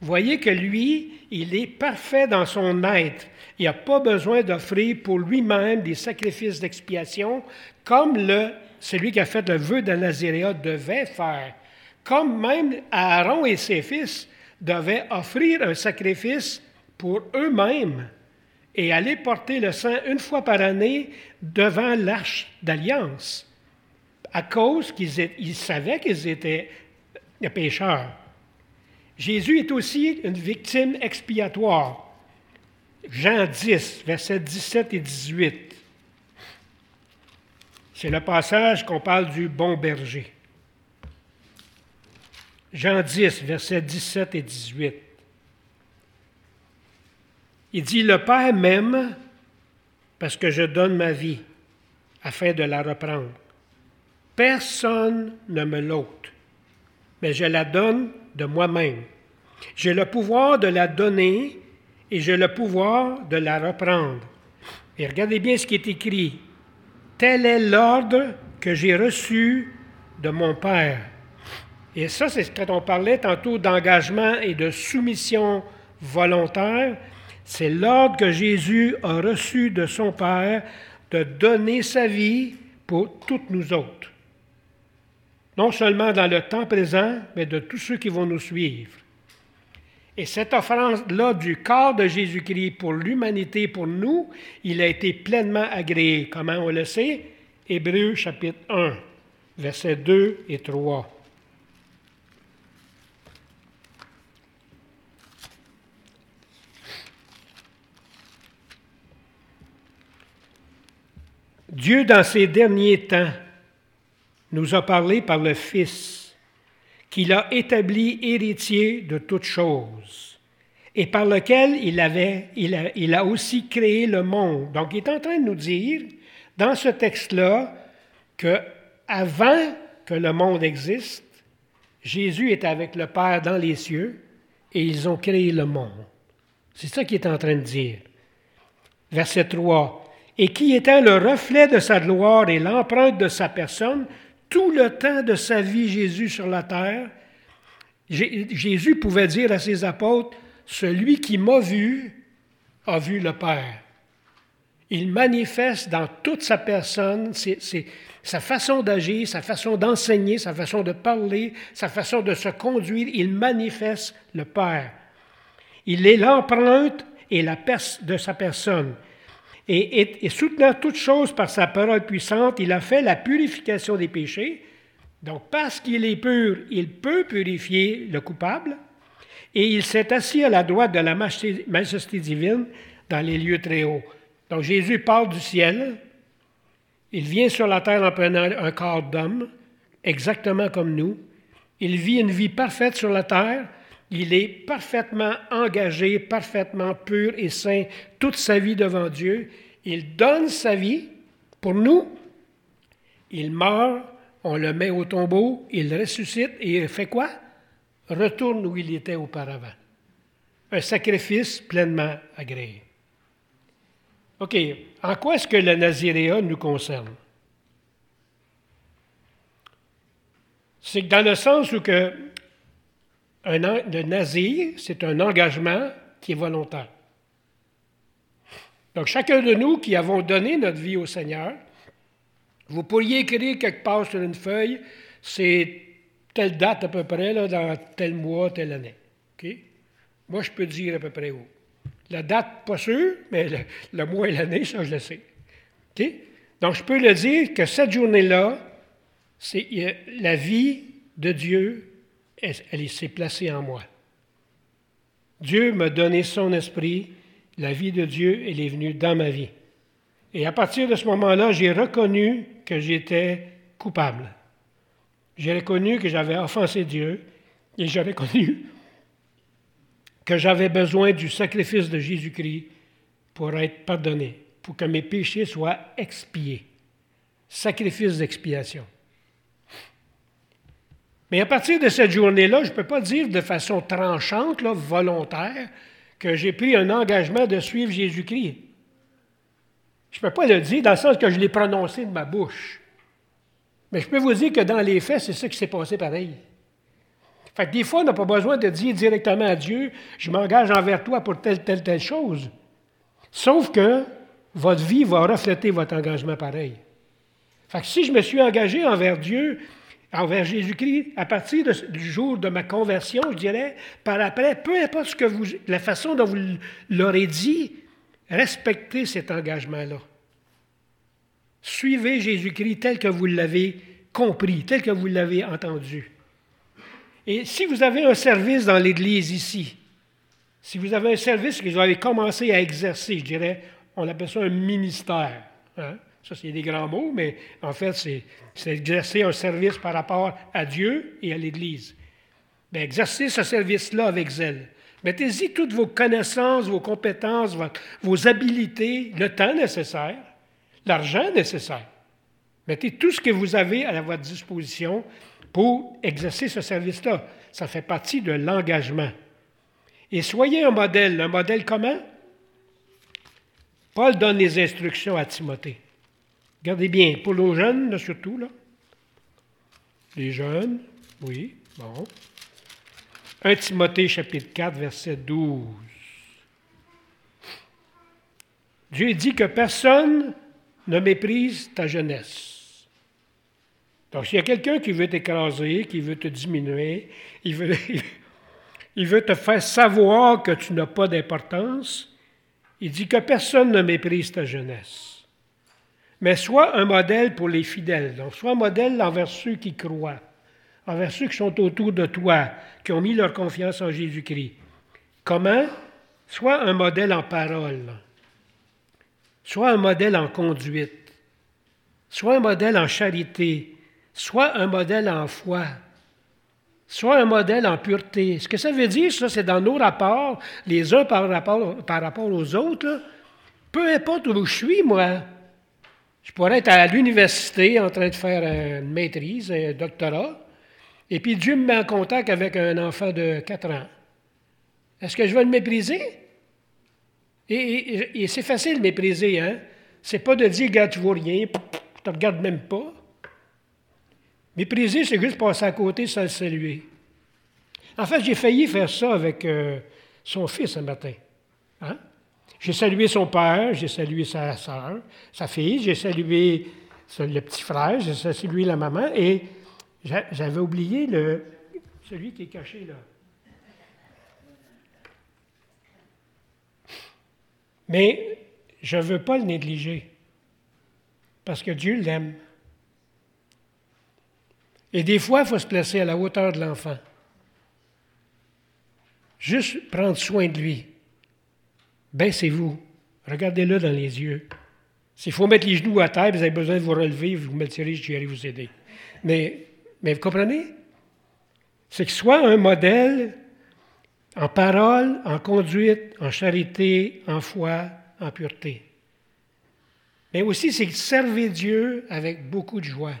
Speaker 1: Voyez que lui, il est parfait dans son être. Il n'a pas besoin d'offrir pour lui-même des sacrifices d'expiation comme celui qui a fait le vœu de Naziréa devait faire. Comme même Aaron et ses fils devaient offrir un sacrifice pour eux-mêmes et aller porter le sang une fois par année devant l'arche d'alliance, à cause qu'ils savaient qu'ils étaient pécheurs. Jésus est aussi une victime expiatoire. Jean 10, versets 17 et 18. C'est le passage qu'on parle du bon berger. Jean 10, versets 17 et 18. Il dit, Le Père m'aime parce que je donne ma vie afin de la reprendre. Personne ne me l'ôte, mais je la donne de moi-même. J'ai le pouvoir de la donner et j'ai le pouvoir de la reprendre. Et regardez bien ce qui est écrit. Tel est l'ordre que j'ai reçu de mon Père. Et ça, c'est quand on parlait tantôt d'engagement et de soumission volontaire. C'est l'ordre que Jésus a reçu de son Père de donner sa vie pour toutes nous autres. Non seulement dans le temps présent, mais de tous ceux qui vont nous suivre. Et cette offrande-là du corps de Jésus-Christ pour l'humanité, pour nous, il a été pleinement agréé. Comment on le sait? Hébreu chapitre 1, versets 2 et 3. Dieu, dans ces derniers temps, nous a parlé par le Fils qu'il a établi héritier de toutes choses et par lequel il, avait, il, a, aussi créé le monde. Donc, il est en train de nous dire, dans ce texte-là, que avant que le monde existe, Jésus est avec le Père dans les cieux et ils ont créé le monde. C'est ça qu'il est en train de dire. Verset 3. Et qui étant le reflet de sa gloire et l'empreinte de sa personne, tout le temps de sa vie, Jésus sur la terre, Jésus pouvait dire à ses apôtres, Celui qui m'a vu a vu le Père. Il manifeste dans toute sa personne sa façon d'agir, sa façon d'enseigner, sa façon de parler, sa façon de se conduire. Il manifeste le Père. Il est l'empreinte et la de sa personne. Et, soutenant toutes choses par sa parole puissante, il a fait la purification des péchés. Donc, parce qu'il est pur, il peut purifier le coupable. Et il s'est assis à la droite de la majesté divine dans les lieux très hauts. Donc, Jésus part du ciel. Il vient sur la terre en prenant un corps d'homme, exactement comme nous. Il vit une vie parfaite sur la terre. Il est parfaitement engagé, parfaitement pur et saint toute sa vie devant Dieu. Il donne sa vie pour nous. Il meurt, on le met au tombeau, il ressuscite et il fait quoi? Retourne où il était auparavant. Un sacrifice pleinement agréé. OK. En quoi est-ce que le Naziréa nous concerne? C'est dans le sens où que le nazir, c'est un engagement qui est volontaire. Donc, chacun de nous qui avons donné notre vie au Seigneur, vous pourriez écrire quelque part sur une feuille, c'est telle date à peu près, là, dans tel mois, telle année. Moi, je peux dire à peu près où. La date, pas sûr, mais le, mois et l'année, ça, je le sais. Donc, je peux le dire que cette journée-là, c'est la vie de Dieu, elle, elle s'est placée en moi. Dieu m'a donné son esprit la vie de Dieu, elle est venue dans ma vie. Et à partir de ce moment-là, j'ai reconnu que j'étais coupable. J'ai reconnu que j'avais offensé Dieu et j'ai reconnu que j'avais besoin du sacrifice de Jésus-Christ pour être pardonné, pour que mes péchés soient expiés. Sacrifice d'expiation. Mais à partir de cette journée-là, je ne peux pas dire de façon tranchante, volontaire, que j'ai pris un engagement de suivre Jésus-Christ. Je ne peux pas le dire dans le sens que je l'ai prononcé de ma bouche. Mais je peux vous dire que dans les faits, c'est ça qui s'est passé pareil. Fait que des fois, on n'a pas besoin de dire directement à Dieu, je m'engage envers toi pour telle, telle, telle chose. Sauf que votre vie va refléter votre engagement pareil. Fait si je me suis engagé envers Dieu, envers Jésus-Christ, à partir du jour de ma conversion, je dirais, par après, peu importe ce que vous, la façon dont vous l'aurez dit, respectez cet engagement-là. Suivez Jésus-Christ tel que vous l'avez compris, tel que vous l'avez entendu. Et si vous avez un service dans l'Église ici, si vous avez un service que vous avez commencé à exercer, je dirais, on appelle ça un ministère. Hein? Ça, c'est des grands mots, mais en fait, c'est, exercer un service par rapport à Dieu et à l'Église. Mais exercez ce service-là avec zèle. Mettez-y toutes vos connaissances, vos compétences, vos habilités, le temps nécessaire, l'argent nécessaire. Mettez tout ce que vous avez à votre disposition pour exercer ce service-là. Ça fait partie de l'engagement. Et soyez un modèle. Un modèle comment? Paul donne les instructions à Timothée. Regardez bien, pour nos jeunes, surtout, là. Les jeunes, oui, bon. 1 Timothée chapitre 4, verset 12. Dieu dit que personne ne méprise ta jeunesse. Donc, s'il y a quelqu'un qui veut t'écraser, qui veut te diminuer, il veut, il veut te faire savoir que tu n'as pas d'importance, il dit que personne ne méprise ta jeunesse. Mais sois un modèle pour les fidèles. Donc, sois un modèle envers ceux qui croient, envers ceux qui sont autour de toi, qui ont mis leur confiance en Jésus-Christ. Comment? Sois un modèle en parole. Sois un modèle en conduite. Sois un modèle en charité. Sois un modèle en foi. Sois un modèle en pureté. Ce que ça veut dire, ça, c'est dans nos rapports, les uns par rapport, par rapport aux autres. Peu importe où je suis, moi, je pourrais être à l'université en train de faire une maîtrise, un doctorat, et puis Dieu me met en contact avec un enfant de 4 ans. Est-ce que je vais le mépriser? Et, c'est facile de mépriser, hein? C'est pas de dire, regarde, tu vois rien, tu te regardes même pas. Mépriser, c'est juste passer à côté sans le saluer. En fait, j'ai failli faire ça avec euh, son fils un matin. Hein? J'ai salué son père, j'ai salué sa soeur, sa fille, j'ai salué le petit frère, j'ai salué la maman, et j'avais oublié le, celui qui est caché là. Mais je ne veux pas le négliger, parce que Dieu l'aime. Et des fois, il faut se placer à la hauteur de l'enfant. Juste prendre soin de lui. Baissez-vous. Regardez-le dans les yeux. S'il faut mettre les genoux à terre, vous avez besoin de vous relever, vous me tirez, je vais vous aider. Mais, mais vous comprenez? C'est que soit un modèle en parole, en conduite, en charité, en foi, en pureté. Mais aussi, c'est servir Dieu avec beaucoup de joie.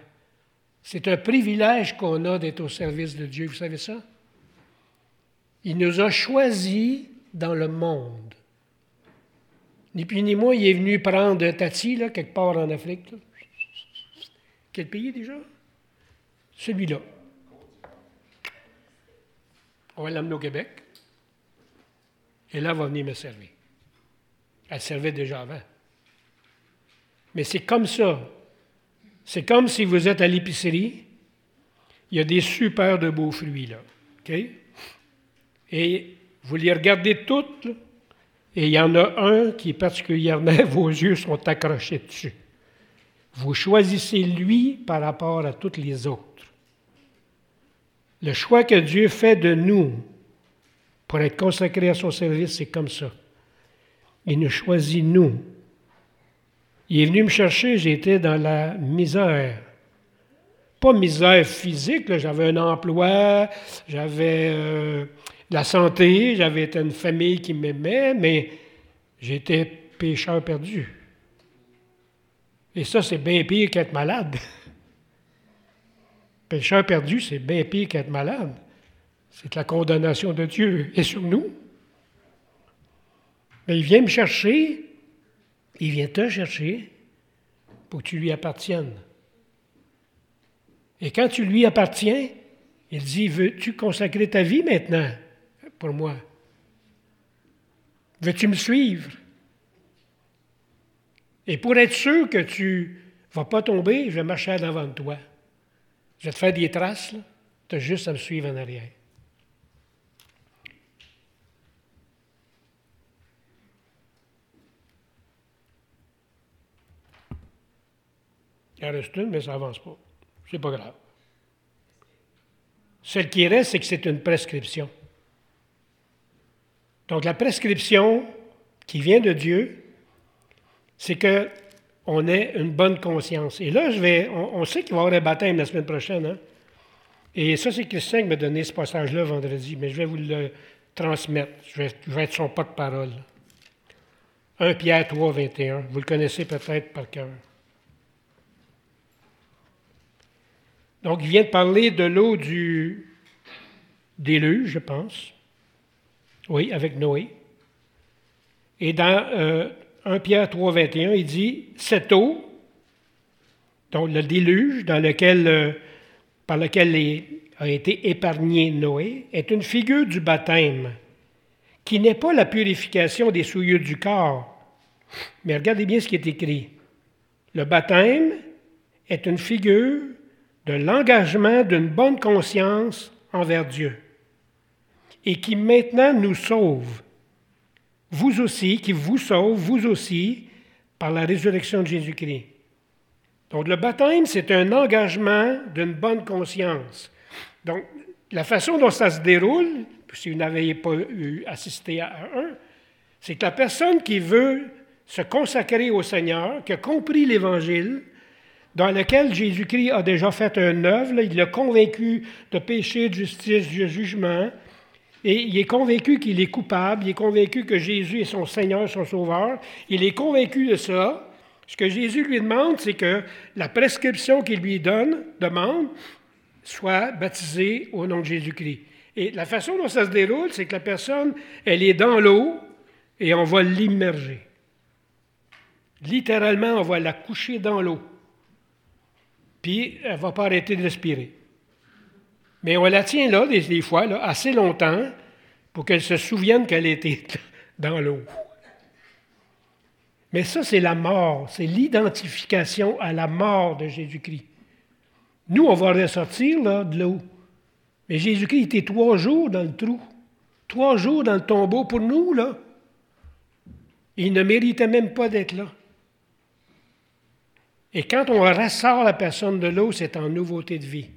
Speaker 1: C'est un privilège qu'on a d'être au service de Dieu, vous savez ça? Il nous a choisis dans le monde. Ni plus ni moins, il est venu prendre Tati, là, quelque part en Afrique. Quel pays déjà? Celui-là. On va l'amener au Québec. Et là, elle va venir me servir. Elle servait déjà avant. Mais c'est comme ça. C'est comme si vous êtes à l'épicerie. Il y a des super de beaux fruits là. OK? Et vous les regardez toutes, et il y en a un qui particulièrement, vos yeux sont accrochés dessus. Vous choisissez lui par rapport à toutes les autres. Le choix que Dieu fait de nous pour être consacré à son service, c'est comme ça. Il nous choisit nous. Il est venu me chercher, j'étais dans la misère. Pas misère physique, j'avais un emploi, j'avais euh, la santé, j'avais une famille qui m'aimait, mais j'étais pécheur perdu. Et ça, c'est bien pire qu'être malade. pécheur perdu, c'est bien pire qu'être malade. C'est la condamnation de Dieu et sur nous. Mais il vient me chercher, il vient te chercher pour que tu lui appartiennes. Et quand tu lui appartiens, il dit, veux-tu consacrer ta vie maintenant? Pour moi? Veux-tu me suivre? Et pour être sûr que tu ne vas pas tomber, je vais marcher devant de toi. Je vais te faire des traces, tu as juste à me suivre en arrière. Il en reste une, mais ça n'avance pas. C'est pas grave. Celle qui reste, c'est que c'est une prescription. Donc la prescription qui vient de Dieu, c'est qu'on ait une bonne conscience. Et là, je vais, on, sait qu'il va y avoir un baptême la semaine prochaine. Hein? Et ça, c'est Christian qui m'a donné ce passage-là vendredi, mais je vais vous le transmettre. Je vais, je vais être son porte-parole. 1 Pierre 3, 21. Vous le connaissez peut-être par cœur. Donc, il vient de parler de l'eau du déluge, je pense. Oui, avec Noé. Et dans 1 euh, Pierre 3, 21, il dit Cette eau, donc le déluge euh, par lequel a été épargné Noé, est une figure du baptême, qui n'est pas la purification des souillures du corps. Mais regardez bien ce qui est écrit. Le baptême est une figure de l'engagement d'une bonne conscience envers Dieu et qui maintenant nous sauve. Vous aussi, qui vous sauve, vous aussi, par la résurrection de Jésus-Christ. Donc le baptême, c'est un engagement d'une bonne conscience. Donc la façon dont ça se déroule, si vous n'avez pas eu assisté à un, c'est que la personne qui veut se consacrer au Seigneur, qui a compris l'Évangile, dans lequel Jésus-Christ a déjà fait un œuvre. il l'a convaincu de péché, de justice, de jugement. Et il est convaincu qu'il est coupable, il est convaincu que Jésus est son Seigneur, son Sauveur. Il est convaincu de ça. Ce que Jésus lui demande, c'est que la prescription qu'il lui donne, demande, soit baptisée au nom de Jésus-Christ. Et la façon dont ça se déroule, c'est que la personne, elle est dans l'eau et on va l'immerger. Littéralement, on va la coucher dans l'eau puis elle ne va pas arrêter de respirer. Mais on la tient là, des, fois, assez longtemps, pour qu'elle se souvienne qu'elle était dans l'eau. Mais ça, c'est la mort, c'est l'identification à la mort de Jésus-Christ. Nous, on va ressortir de l'eau. Mais Jésus-Christ était trois jours dans le trou, trois jours dans le tombeau pour nous, là. Il ne méritait même pas d'être là. Et quand on ressort la personne de l'eau, c'est en nouveauté de vie.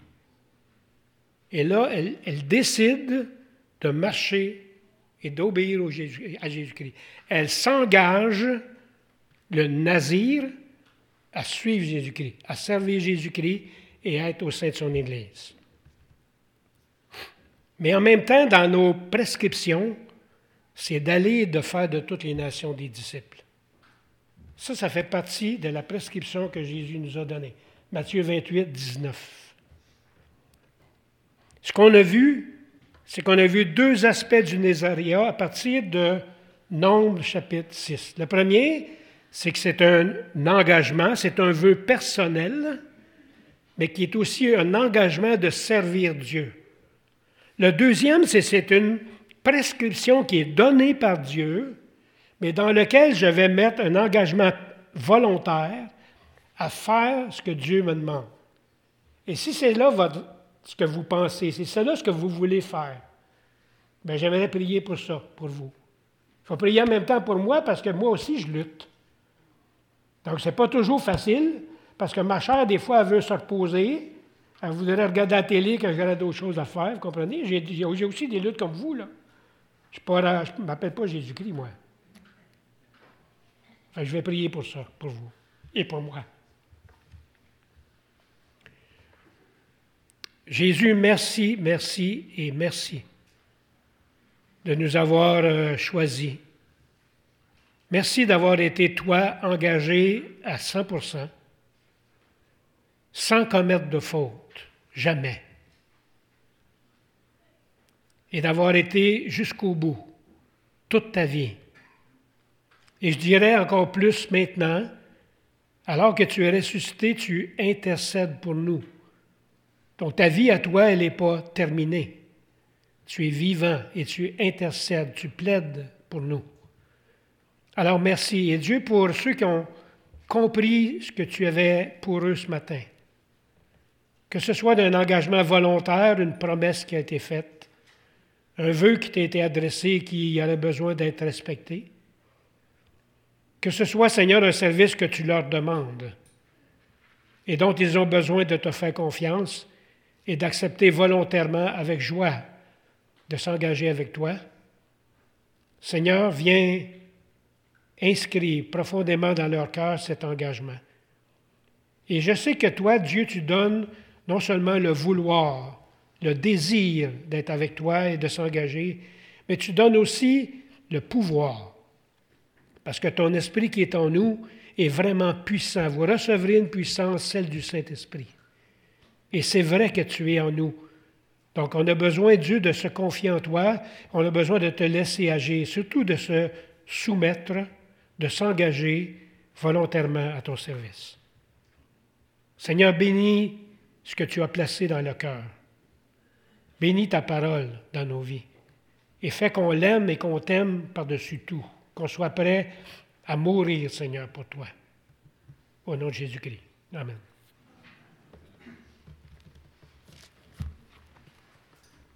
Speaker 1: Et là, elle, décide de marcher et d'obéir à Jésus-Christ. Elle s'engage, le nazir, à suivre Jésus-Christ, à servir Jésus-Christ et à être au sein de son Église. Mais en même temps, dans nos prescriptions, c'est d'aller et de faire de toutes les nations des disciples. Ça, ça fait partie de la prescription que Jésus nous a donnée. Matthieu 28, 19. Ce qu'on a vu, c'est qu'on a vu deux aspects du Nézaria à partir de Nombre chapitre 6. Le premier, c'est que c'est un engagement, c'est un vœu personnel, mais qui est aussi un engagement de servir Dieu. Le deuxième, c'est c'est une prescription qui est donnée par Dieu mais dans lequel je vais mettre un engagement volontaire à faire ce que Dieu me demande. Et si c'est là ce que vous pensez, c'est là ce que vous voulez faire, bien, j'aimerais prier pour ça, pour vous. Il faut prier en même temps pour moi parce que moi aussi, je lutte. Donc, ce n'est pas toujours facile parce que ma chair, des fois, elle veut se reposer. Elle voudrait regarder la télé quand j'aurais d'autres choses à faire, vous comprenez? J'ai aussi des luttes comme vous, là. Je ne m'appelle pas Jésus-Christ, moi je vais prier pour ça, pour vous. et pour moi. Jésus, merci, merci et merci de nous avoir euh, choisis. Merci d'avoir été, toi, engagé à 100% sans commettre de faute, jamais. Et d'avoir été jusqu'au bout, toute ta vie. Et je dirais encore plus maintenant, alors que tu es ressuscité, tu intercèdes pour nous. Donc ta vie à toi, elle n'est pas terminée. Tu es vivant et tu intercèdes, tu plaides pour nous. Alors merci. Et Dieu, pour ceux qui ont compris ce que tu avais pour eux ce matin, que ce soit d'un engagement volontaire, une promesse qui a été faite, un vœu qui t'a été adressé qui aurait besoin d'être respecté, que ce soit, Seigneur, un service que tu leur demandes et dont ils ont besoin de te faire confiance et d'accepter volontairement, avec joie, de s'engager avec toi. Seigneur, viens inscrire profondément dans leur cœur cet engagement. Et je sais que toi, Dieu, tu donnes non seulement le vouloir, le désir d'être avec toi et de s'engager, mais tu donnes aussi le pouvoir. Parce que ton esprit qui est en nous est vraiment puissant. Vous recevrez une puissance, celle du Saint-Esprit. Et c'est vrai que tu es en nous. Donc on a besoin, Dieu, de se confier en toi, on a besoin de te laisser agir, surtout de se soumettre, de s'engager volontairement à ton service. Seigneur, bénis ce que tu as placé dans le cœur. Bénis ta parole dans nos vies et fais qu'on l'aime et qu'on t'aime par-dessus tout, qu'on soit prêt à mourir, Seigneur, pour toi. Au nom de Jésus-Christ. Amen.